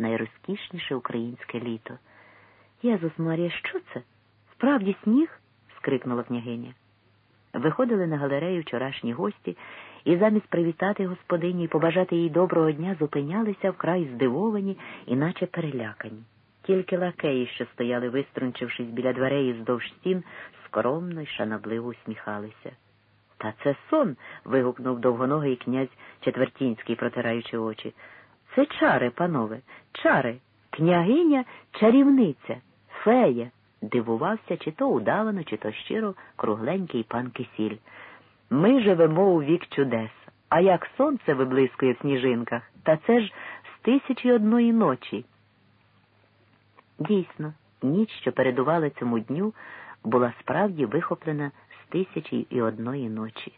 найрозкішніше українське літо. Єзус Марія, що це? Справді сніг? скрикнула княгиня. Виходили на галерею вчорашні гості і замість привітати господині і побажати їй доброго дня зупинялися вкрай здивовані і наче перелякані. Тільки лакеї, що стояли, виструнчившись біля дверей здовж стін, скромно й шанобливо усміхалися. Та це сон. вигукнув довгоногий князь Четвертінський, протираючи очі. Це чари, панове, чари, княгиня чарівниця, фея. Дивувався, чи то удавано, чи то щиро кругленький пан Кисіль. Ми живемо у вік чудес, а як сонце виблискує в сніжинках, та це ж з тисячі одної ночі. Дійсно, ніч, що передувала цьому дню, була справді вихоплена з тисячі і одної ночі.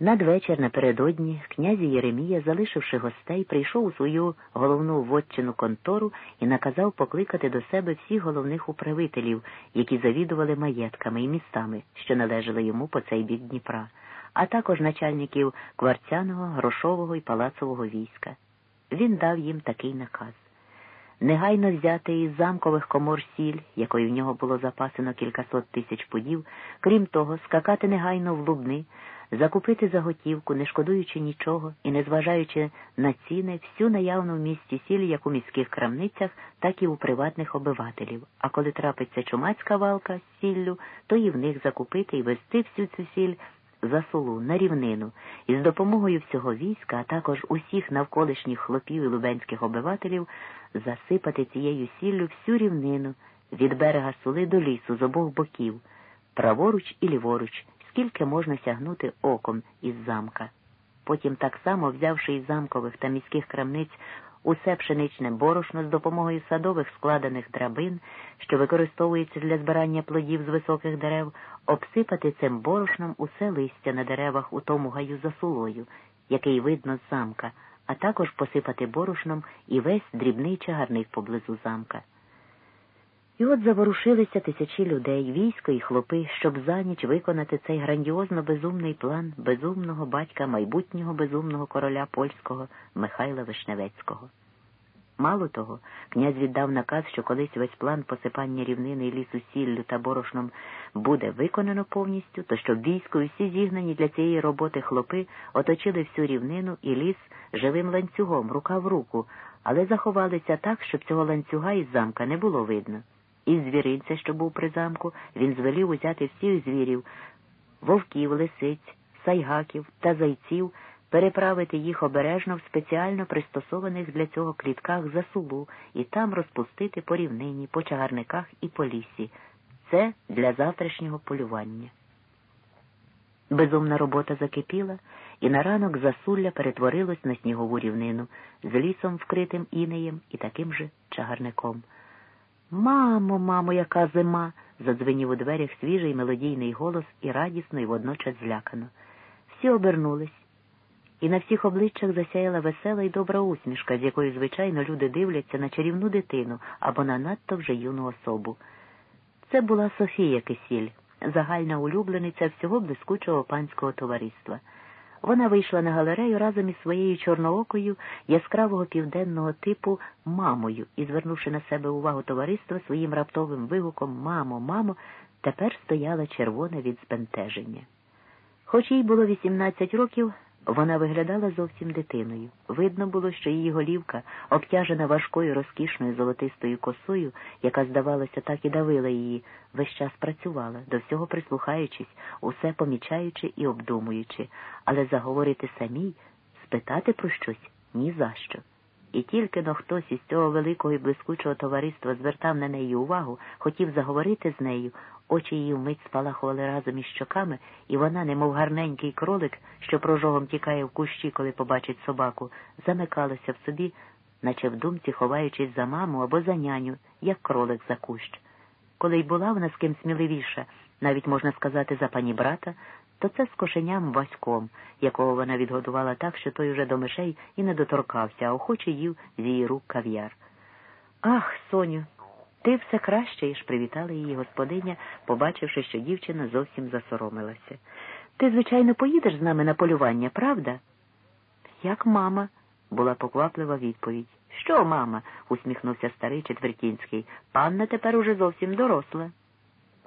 Надвечір напередодні князь Єремія, залишивши гостей, прийшов у свою головну вотчину контору і наказав покликати до себе всіх головних управителів, які завідували маєтками і містами, що належали йому по цей бік Дніпра, а також начальників кварцяного, грошового і палацового війська. Він дав їм такий наказ. Негайно взяти із замкових комор сіль, якої в нього було запасено кількасот тисяч пудів, крім того, скакати негайно в лубни, закупити заготівку, не шкодуючи нічого і не зважаючи на ціни всю наявну в місті сіль як у міських крамницях, так і у приватних обивателів. А коли трапиться чумацька валка з сіллю, то і в них закупити і вести всю цю сіль за солу на рівнину і з допомогою всього війська, а також усіх навколишніх хлопів і лубенських обивателів засипати цією сіллю всю рівнину від берега сули до лісу з обох боків, праворуч і ліворуч, скільки можна сягнути оком із замка. Потім, так само, взявши із замкових та міських крамниць усе пшеничне борошно з допомогою садових складених драбин, що використовується для збирання плодів з високих дерев, обсипати цим борошном усе листя на деревах у тому гаю за сулою, який видно з замка, а також посипати борошном і весь дрібний чагарник поблизу замка. І от заворушилися тисячі людей, військо і хлопи, щоб за ніч виконати цей грандіозно безумний план безумного батька майбутнього безумного короля польського Михайла Вишневецького. Мало того, князь віддав наказ, що колись весь план посипання рівнини і лісу сіллю та борошном буде виконано повністю, то щоб військо і всі зігнані для цієї роботи хлопи оточили всю рівнину і ліс живим ланцюгом, рука в руку, але заховалися так, щоб цього ланцюга із замка не було видно. І звіринця, що був при замку, він звелів узяти всіх звірів вовків, лисиць, сайгаків та зайців, переправити їх обережно в спеціально пристосованих для цього клітках за сулу і там розпустити по рівнині, по чагарниках і по лісі. Це для завтрашнього полювання. Безумна робота закипіла, і на ранок засулля перетворилось на снігову рівнину з лісом, вкритим інеєм і таким же чагарником. Мамо, мамо, яка зима. задзвенів у дверях свіжий мелодійний голос і радісно, і водночас злякано. Всі обернулись, і на всіх обличчях засяяла весела і добра усмішка, з якою, звичайно, люди дивляться на чарівну дитину або на надто вже юну особу. Це була Софія Кисіль, загальна улюблениця всього блискучого панського товариства. Вона вийшла на галерею разом із своєю чорноокою яскравого південного типу мамою і, звернувши на себе увагу товариства своїм раптовим вигуком Мамо, мамо, тепер стояла червона від збентеження. Хоч їй було 18 років, вона виглядала зовсім дитиною. Видно було, що її голівка, обтяжена важкою розкішною золотистою косою, яка, здавалося, так і давила її, весь час працювала, до всього прислухаючись, усе помічаючи і обдумуючи, але заговорити самій, спитати про щось ні за що. І тільки но хтось із цього великого і блискучого товариства звертав на неї увагу, хотів заговорити з нею, очі її вмить спалахували разом із щоками, і вона, немов гарненький кролик, що прожогом тікає в кущі, коли побачить собаку, замикалася в собі, наче в думці, ховаючись за маму або за няню, як кролик за кущ. Коли й була вона з ким сміливіша, навіть можна сказати, за пані брата, то це з кошеням Васьком, якого вона відгодувала так, що той уже до мишей і не доторкався, а охоче їв з її рук кав'яр. Ах, Соню, ти все кращаєш, привітала її господиня, побачивши, що дівчина зовсім засоромилася. Ти, звичайно, поїдеш з нами на полювання, правда? Як мама, була покваплива відповідь. Що, мама? усміхнувся старий Четвертінський. Панна тепер уже зовсім доросла.